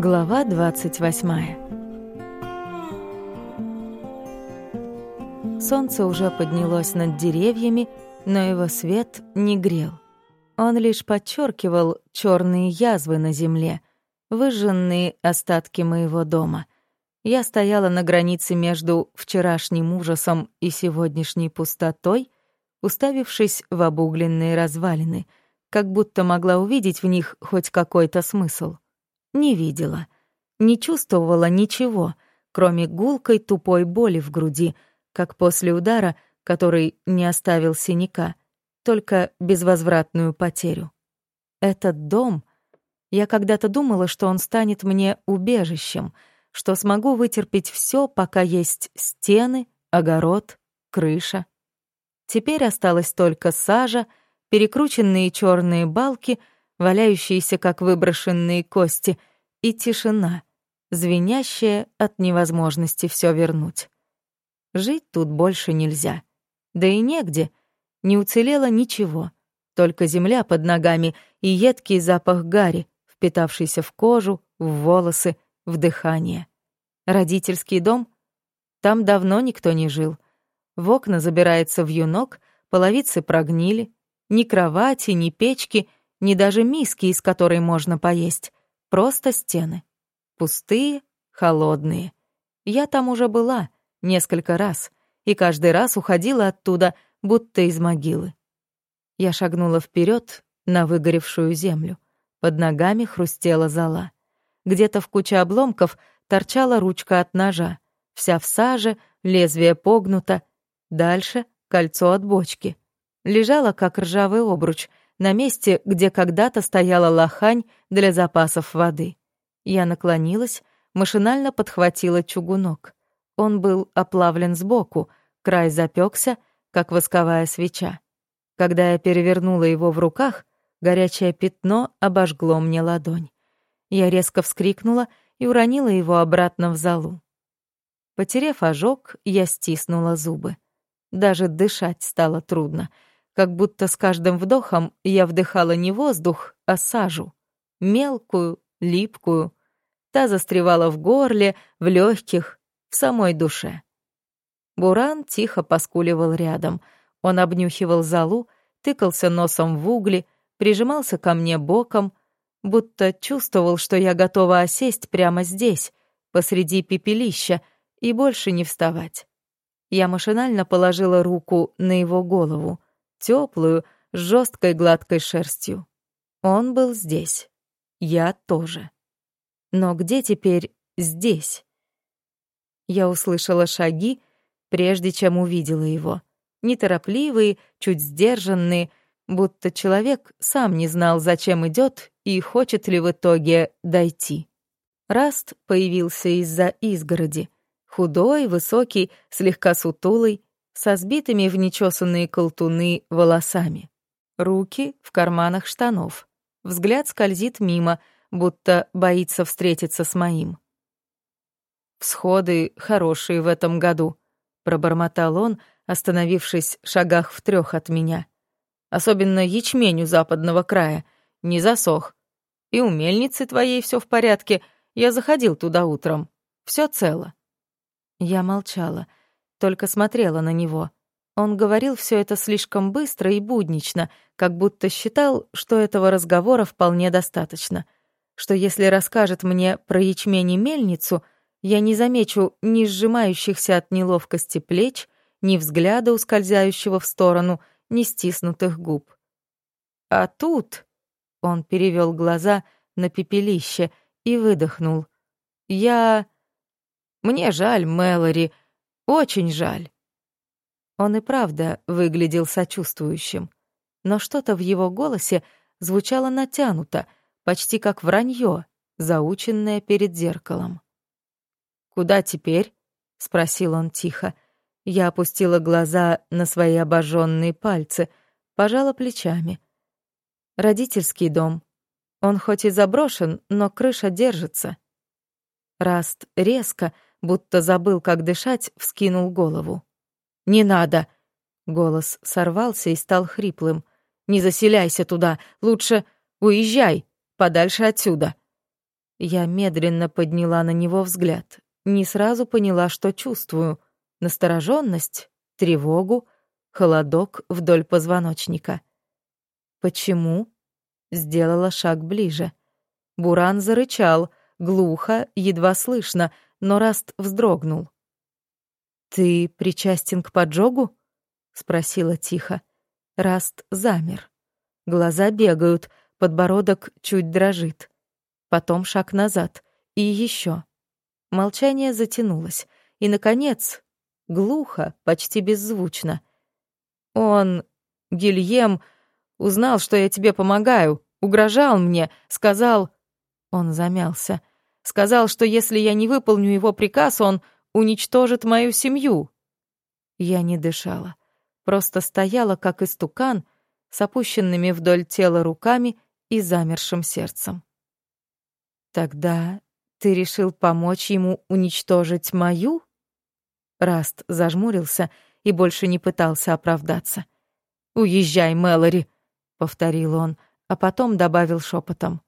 Глава 28 Солнце уже поднялось над деревьями, но его свет не грел. Он лишь подчеркивал черные язвы на земле, выжженные остатки моего дома. Я стояла на границе между вчерашним ужасом и сегодняшней пустотой, уставившись в обугленные развалины, как будто могла увидеть в них хоть какой-то смысл — не видела, не чувствовала ничего, кроме гулкой тупой боли в груди, как после удара, который не оставил синяка, только безвозвратную потерю. Этот дом... Я когда-то думала, что он станет мне убежищем, что смогу вытерпеть все, пока есть стены, огород, крыша. Теперь осталась только сажа, перекрученные черные балки — валяющиеся, как выброшенные кости, и тишина, звенящая от невозможности все вернуть. Жить тут больше нельзя. Да и негде. Не уцелело ничего. Только земля под ногами и едкий запах гари, впитавшийся в кожу, в волосы, в дыхание. Родительский дом? Там давно никто не жил. В окна забирается вьюнок, половицы прогнили. Ни кровати, ни печки — ни даже миски, из которой можно поесть. Просто стены. Пустые, холодные. Я там уже была несколько раз, и каждый раз уходила оттуда, будто из могилы. Я шагнула вперед на выгоревшую землю. Под ногами хрустела зола. Где-то в куче обломков торчала ручка от ножа. Вся в саже, лезвие погнуто. Дальше — кольцо от бочки. Лежала, как ржавый обруч, на месте, где когда-то стояла лохань для запасов воды. Я наклонилась, машинально подхватила чугунок. Он был оплавлен сбоку, край запекся, как восковая свеча. Когда я перевернула его в руках, горячее пятно обожгло мне ладонь. Я резко вскрикнула и уронила его обратно в залу. Потерев ожог, я стиснула зубы. Даже дышать стало трудно — как будто с каждым вдохом я вдыхала не воздух, а сажу. Мелкую, липкую. Та застревала в горле, в легких, в самой душе. Буран тихо поскуливал рядом. Он обнюхивал залу, тыкался носом в угли, прижимался ко мне боком, будто чувствовал, что я готова осесть прямо здесь, посреди пепелища, и больше не вставать. Я машинально положила руку на его голову теплую, с жесткой гладкой шерстью. Он был здесь. Я тоже. Но где теперь здесь? Я услышала шаги, прежде чем увидела его. Неторопливые, чуть сдержанные, будто человек сам не знал, зачем идет и хочет ли в итоге дойти. Раст появился из-за изгороди. Худой, высокий, слегка сутулый, со сбитыми в нечесанные колтуны волосами. Руки в карманах штанов. Взгляд скользит мимо, будто боится встретиться с моим. «Всходы хорошие в этом году», — пробормотал он, остановившись в шагах в трех от меня. «Особенно ячмень у западного края. Не засох. И у мельницы твоей все в порядке. Я заходил туда утром. Все цело». Я молчала — только смотрела на него. Он говорил все это слишком быстро и буднично, как будто считал, что этого разговора вполне достаточно. Что если расскажет мне про ячмень и мельницу, я не замечу ни сжимающихся от неловкости плеч, ни взгляда, ускользающего в сторону, ни стиснутых губ. А тут он перевел глаза на пепелище и выдохнул. «Я... Мне жаль, Мэлори, очень жаль». Он и правда выглядел сочувствующим, но что-то в его голосе звучало натянуто, почти как вранье, заученное перед зеркалом. «Куда теперь?» — спросил он тихо. Я опустила глаза на свои обожженные пальцы, пожала плечами. «Родительский дом. Он хоть и заброшен, но крыша держится». Раст резко, будто забыл, как дышать, вскинул голову. «Не надо!» Голос сорвался и стал хриплым. «Не заселяйся туда, лучше уезжай, подальше отсюда!» Я медленно подняла на него взгляд. Не сразу поняла, что чувствую. Настороженность, тревогу, холодок вдоль позвоночника. «Почему?» Сделала шаг ближе. Буран зарычал, глухо, едва слышно, но Раст вздрогнул. «Ты причастен к поджогу?» — спросила тихо. Раст замер. Глаза бегают, подбородок чуть дрожит. Потом шаг назад. И еще. Молчание затянулось. И, наконец, глухо, почти беззвучно. «Он, Гильем, узнал, что я тебе помогаю, угрожал мне, сказал...» Он замялся. «Сказал, что если я не выполню его приказ, он уничтожит мою семью». Я не дышала, просто стояла, как истукан, с опущенными вдоль тела руками и замершим сердцем. «Тогда ты решил помочь ему уничтожить мою?» Раст зажмурился и больше не пытался оправдаться. «Уезжай, Мэлори», — повторил он, а потом добавил шепотом.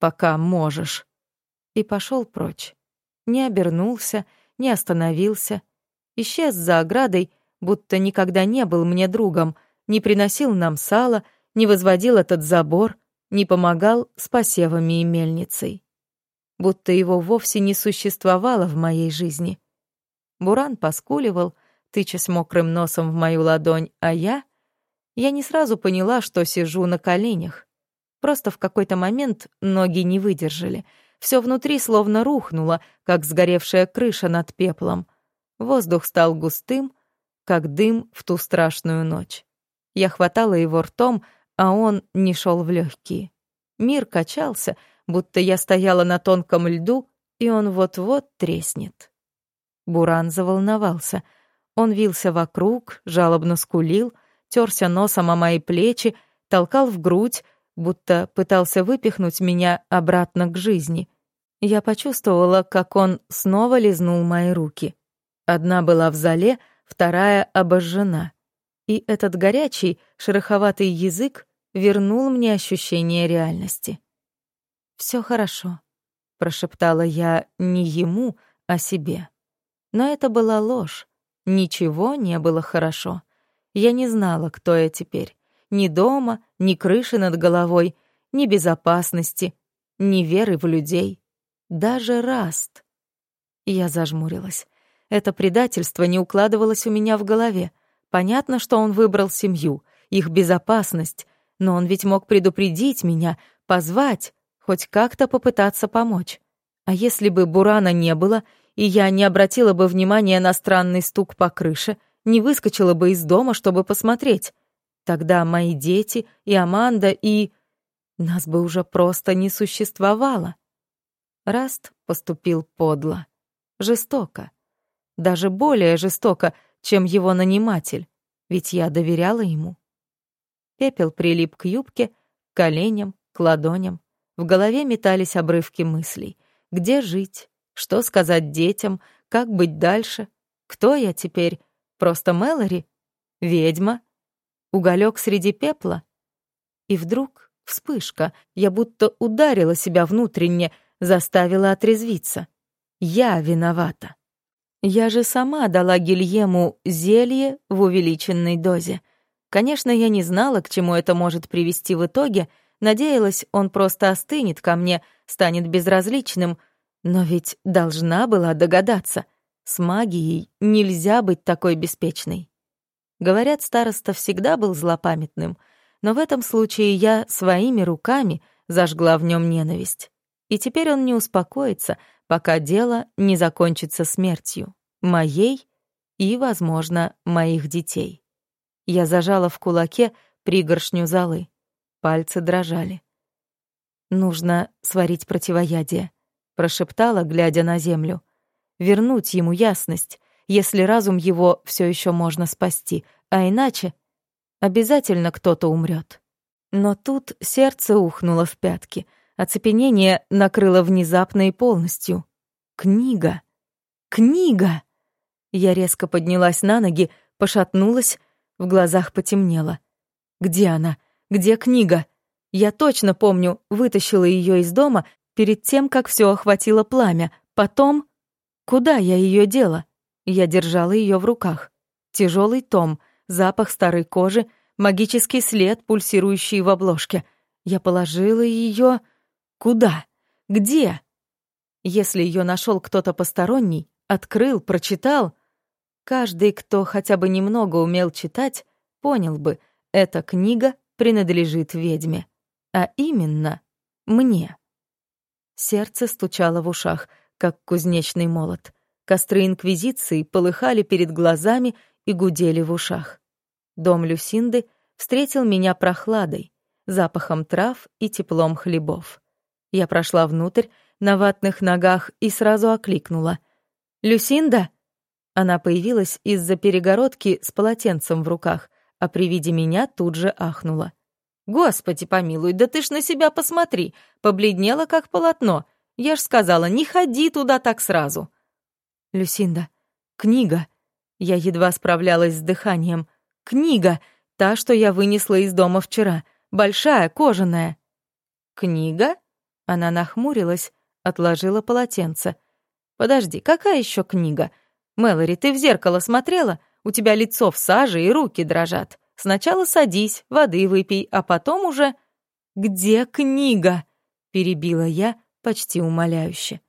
«Пока можешь». И пошел прочь. Не обернулся, не остановился. Исчез за оградой, будто никогда не был мне другом, не приносил нам сала, не возводил этот забор, не помогал с посевами и мельницей. Будто его вовсе не существовало в моей жизни. Буран поскуливал, тычась мокрым носом в мою ладонь, а я... Я не сразу поняла, что сижу на коленях. Просто в какой-то момент ноги не выдержали. Все внутри словно рухнуло, как сгоревшая крыша над пеплом. Воздух стал густым, как дым в ту страшную ночь. Я хватала его ртом, а он не шел в легкие. Мир качался, будто я стояла на тонком льду, и он вот-вот треснет. Буран заволновался. Он вился вокруг, жалобно скулил, терся носом о мои плечи, толкал в грудь, будто пытался выпихнуть меня обратно к жизни. Я почувствовала, как он снова лизнул мои руки. Одна была в зале, вторая обожжена. И этот горячий, шероховатый язык вернул мне ощущение реальности. «Все хорошо», — прошептала я не ему, а себе. Но это была ложь. Ничего не было хорошо. Я не знала, кто я теперь. Ни дома, ни крыши над головой, ни безопасности, ни веры в людей. Даже Раст. Я зажмурилась. Это предательство не укладывалось у меня в голове. Понятно, что он выбрал семью, их безопасность, но он ведь мог предупредить меня, позвать, хоть как-то попытаться помочь. А если бы Бурана не было, и я не обратила бы внимания на странный стук по крыше, не выскочила бы из дома, чтобы посмотреть, тогда мои дети и Аманда и... Нас бы уже просто не существовало. Раст поступил подло, жестоко. Даже более жестоко, чем его наниматель, ведь я доверяла ему. Пепел прилип к юбке, к коленям, к ладоням. В голове метались обрывки мыслей. Где жить? Что сказать детям? Как быть дальше? Кто я теперь? Просто Мэлори? Ведьма? Уголек среди пепла? И вдруг вспышка. Я будто ударила себя внутренне, заставила отрезвиться. Я виновата. Я же сама дала Гильему зелье в увеличенной дозе. Конечно, я не знала, к чему это может привести в итоге, надеялась, он просто остынет ко мне, станет безразличным, но ведь должна была догадаться. С магией нельзя быть такой беспечной. Говорят, староста всегда был злопамятным, но в этом случае я своими руками зажгла в нем ненависть. И теперь он не успокоится, пока дело не закончится смертью. Моей и, возможно, моих детей. Я зажала в кулаке пригоршню золы. Пальцы дрожали. «Нужно сварить противоядие», — прошептала, глядя на землю. «Вернуть ему ясность, если разум его все еще можно спасти, а иначе обязательно кто-то умрет». Но тут сердце ухнуло в пятки, оцепенение накрыло внезапно и полностью. Книга! Книга! Я резко поднялась на ноги, пошатнулась, в глазах потемнело. Где она? Где книга? Я точно помню, вытащила ее из дома, перед тем, как все охватило пламя. Потом... Куда я ее дела? Я держала ее в руках. Тяжелый том, запах старой кожи, магический след, пульсирующий в обложке. Я положила ее... Куда? Где? Если ее нашел кто-то посторонний, открыл, прочитал... Каждый, кто хотя бы немного умел читать, понял бы, эта книга принадлежит ведьме. А именно, мне. Сердце стучало в ушах, как кузнечный молот. Костры Инквизиции полыхали перед глазами и гудели в ушах. Дом Люсинды встретил меня прохладой, запахом трав и теплом хлебов. Я прошла внутрь на ватных ногах и сразу окликнула. «Люсинда?» Она появилась из-за перегородки с полотенцем в руках, а при виде меня тут же ахнула. «Господи помилуй, да ты ж на себя посмотри!» Побледнела, как полотно. Я ж сказала, не ходи туда так сразу. «Люсинда, книга!» Я едва справлялась с дыханием. «Книга! Та, что я вынесла из дома вчера. Большая, кожаная». «Книга?» Она нахмурилась, отложила полотенце. «Подожди, какая еще книга? Мэлори, ты в зеркало смотрела? У тебя лицо в саже и руки дрожат. Сначала садись, воды выпей, а потом уже... «Где книга?» — перебила я почти умоляюще.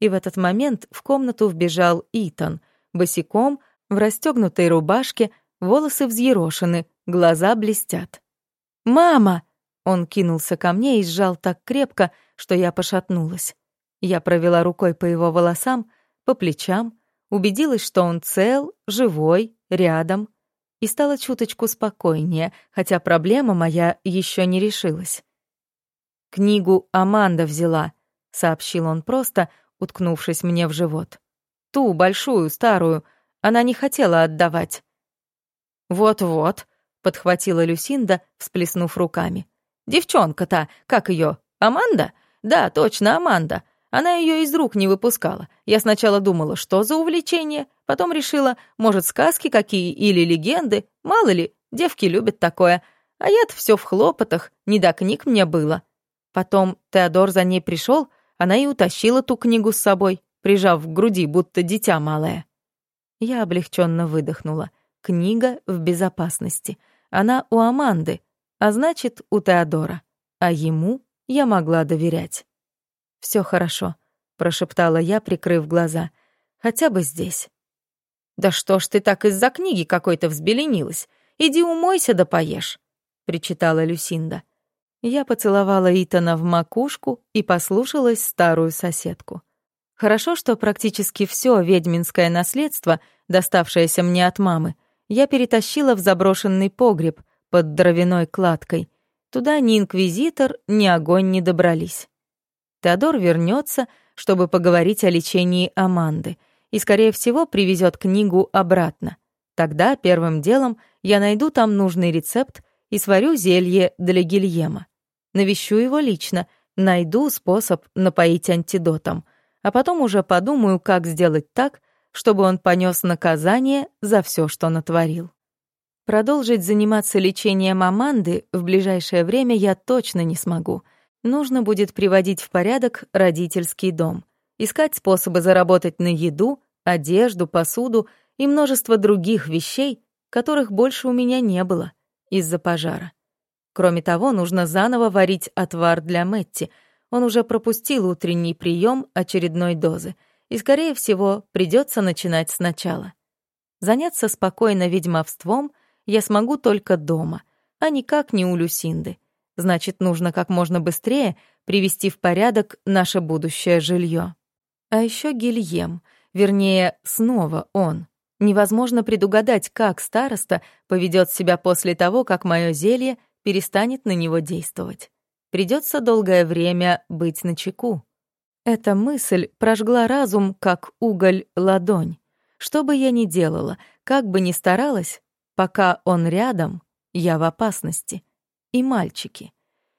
И в этот момент в комнату вбежал Итан, босиком, в расстегнутой рубашке, волосы взъерошены, глаза блестят. «Мама!» Он кинулся ко мне и сжал так крепко, что я пошатнулась. Я провела рукой по его волосам, по плечам, убедилась, что он цел, живой, рядом — и стало чуточку спокойнее, хотя проблема моя еще не решилась. «Книгу Аманда взяла», — сообщил он просто, уткнувшись мне в живот. «Ту, большую, старую, она не хотела отдавать». «Вот-вот», — подхватила Люсинда, всплеснув руками. «Девчонка-то, как ее, Аманда? Да, точно, Аманда. Она ее из рук не выпускала. Я сначала думала, что за увлечение, потом решила, может, сказки какие или легенды, мало ли, девки любят такое. А я-то все в хлопотах, не до книг мне было. Потом Теодор за ней пришел, она и утащила ту книгу с собой, прижав к груди, будто дитя малое. Я облегченно выдохнула. Книга в безопасности. Она у Аманды, а значит, у Теодора. А ему я могла доверять. Все хорошо», — прошептала я, прикрыв глаза. «Хотя бы здесь». «Да что ж ты так из-за книги какой-то взбеленилась? Иди умойся да поешь», — причитала Люсинда. Я поцеловала Итана в макушку и послушалась старую соседку. Хорошо, что практически все ведьминское наследство, доставшееся мне от мамы, я перетащила в заброшенный погреб под дровяной кладкой. Туда ни инквизитор, ни огонь не добрались. Теодор вернется, чтобы поговорить о лечении Аманды, и, скорее всего, привезет книгу обратно. Тогда первым делом я найду там нужный рецепт и сварю зелье для Гильема. Навещу его лично, найду способ напоить антидотом, а потом уже подумаю, как сделать так, чтобы он понес наказание за все, что натворил. Продолжить заниматься лечением Аманды в ближайшее время я точно не смогу — Нужно будет приводить в порядок родительский дом, искать способы заработать на еду, одежду, посуду и множество других вещей, которых больше у меня не было из-за пожара. Кроме того, нужно заново варить отвар для Мэтти. Он уже пропустил утренний прием очередной дозы, и, скорее всего, придется начинать сначала. Заняться спокойно ведьмовством я смогу только дома, а никак не у Люсинды — Значит, нужно как можно быстрее привести в порядок наше будущее жилье. А еще Гильем, вернее, снова он. Невозможно предугадать, как староста поведет себя после того, как мое зелье перестанет на него действовать. Придется долгое время быть начеку. Эта мысль прожгла разум, как уголь ладонь. Что бы я ни делала, как бы ни старалась, пока он рядом, я в опасности и мальчики,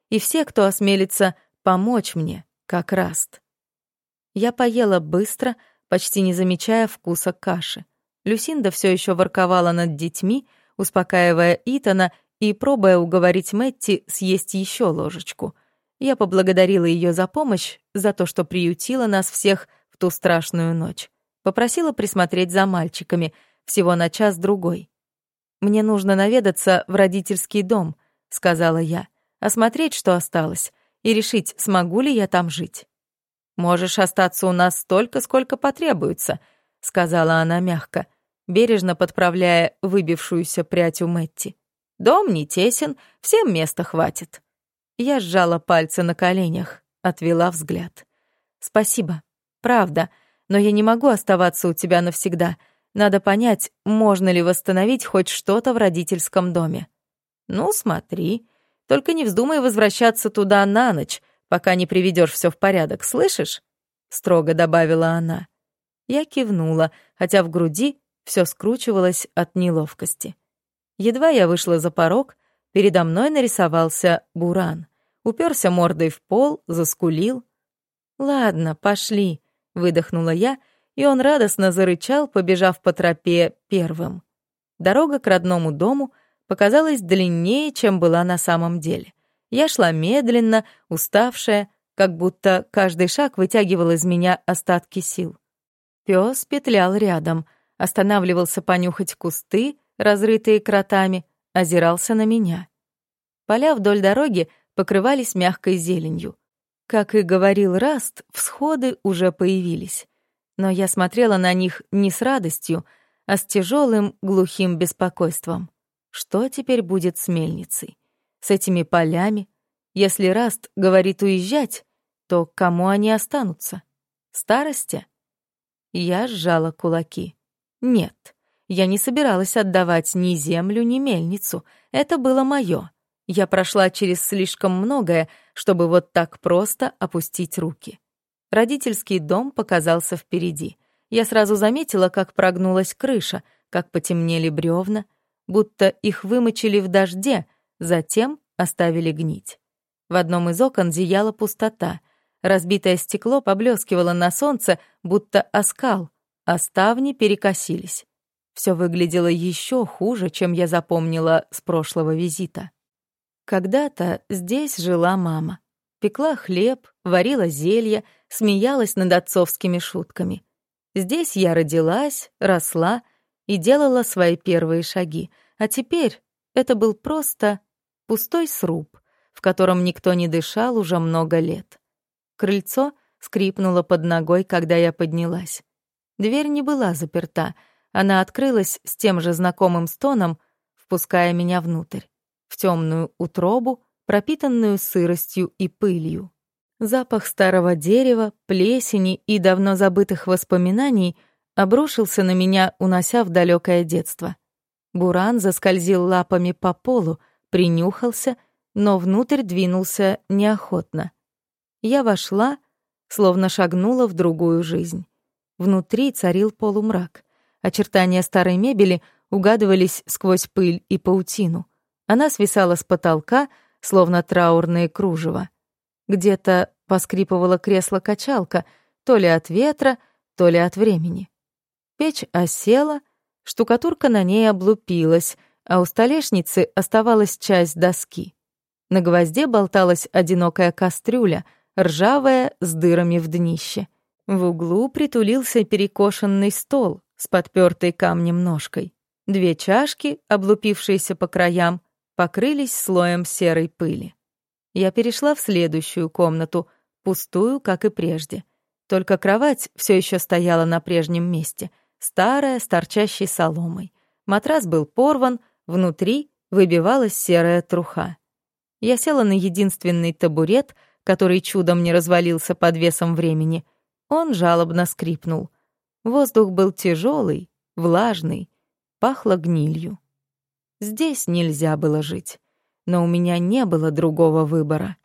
и все, кто осмелится помочь мне, как Раст. Я поела быстро, почти не замечая вкуса каши. Люсинда все еще ворковала над детьми, успокаивая Итана и пробуя уговорить Мэтти съесть еще ложечку. Я поблагодарила ее за помощь, за то, что приютила нас всех в ту страшную ночь. Попросила присмотреть за мальчиками, всего на час-другой. «Мне нужно наведаться в родительский дом», — сказала я, «осмотреть, что осталось, и решить, смогу ли я там жить». «Можешь остаться у нас столько, сколько потребуется», — сказала она мягко, бережно подправляя выбившуюся прядь у Мэтти. «Дом не тесен, всем места хватит». Я сжала пальцы на коленях, отвела взгляд. «Спасибо, правда, но я не могу оставаться у тебя навсегда. Надо понять, можно ли восстановить хоть что-то в родительском доме». «Ну, смотри, только не вздумай возвращаться туда на ночь, пока не приведешь все в порядок, слышишь?» — строго добавила она. Я кивнула, хотя в груди все скручивалось от неловкости. Едва я вышла за порог, передо мной нарисовался Буран. Уперся мордой в пол, заскулил. «Ладно, пошли», — выдохнула я, и он радостно зарычал, побежав по тропе первым. Дорога к родному дому показалась длиннее, чем была на самом деле. Я шла медленно, уставшая, как будто каждый шаг вытягивал из меня остатки сил. Пёс петлял рядом, останавливался понюхать кусты, разрытые кротами, озирался на меня. Поля вдоль дороги покрывались мягкой зеленью. Как и говорил Раст, всходы уже появились. Но я смотрела на них не с радостью, а с тяжелым глухим беспокойством. Что теперь будет с мельницей? с этими полями. Если Раст говорит уезжать, то кому они останутся? Старости? Я сжала кулаки. Нет, я не собиралась отдавать ни землю, ни мельницу. Это было мое. Я прошла через слишком многое, чтобы вот так просто опустить руки. Родительский дом показался впереди. Я сразу заметила, как прогнулась крыша, как потемнели бревна, будто их вымочили в дожде, затем оставили гнить. В одном из окон зияла пустота. Разбитое стекло поблескивало на солнце, будто оскал, а ставни перекосились. Все выглядело еще хуже, чем я запомнила с прошлого визита. Когда-то здесь жила мама. Пекла хлеб, варила зелья, смеялась над отцовскими шутками. Здесь я родилась, росла и делала свои первые шаги, а теперь это был просто пустой сруб, в котором никто не дышал уже много лет. Крыльцо скрипнуло под ногой, когда я поднялась. Дверь не была заперта, она открылась с тем же знакомым стоном, впуская меня внутрь, в темную утробу, пропитанную сыростью и пылью. Запах старого дерева, плесени и давно забытых воспоминаний обрушился на меня, унося в далекое детство. Буран заскользил лапами по полу, принюхался, но внутрь двинулся неохотно. Я вошла, словно шагнула в другую жизнь. Внутри царил полумрак. Очертания старой мебели угадывались сквозь пыль и паутину. Она свисала с потолка, словно траурные кружева. Где-то поскрипывало кресло-качалка, то ли от ветра, то ли от времени. Печь осела, штукатурка на ней облупилась — а у столешницы оставалась часть доски. На гвозде болталась одинокая кастрюля, ржавая, с дырами в днище. В углу притулился перекошенный стол с подпертой камнем ножкой. Две чашки, облупившиеся по краям, покрылись слоем серой пыли. Я перешла в следующую комнату, пустую, как и прежде. Только кровать все еще стояла на прежнем месте, старая, с торчащей соломой. Матрас был порван, Внутри выбивалась серая труха. Я села на единственный табурет, который чудом не развалился под весом времени. Он жалобно скрипнул. Воздух был тяжелый, влажный, пахло гнилью. Здесь нельзя было жить, но у меня не было другого выбора.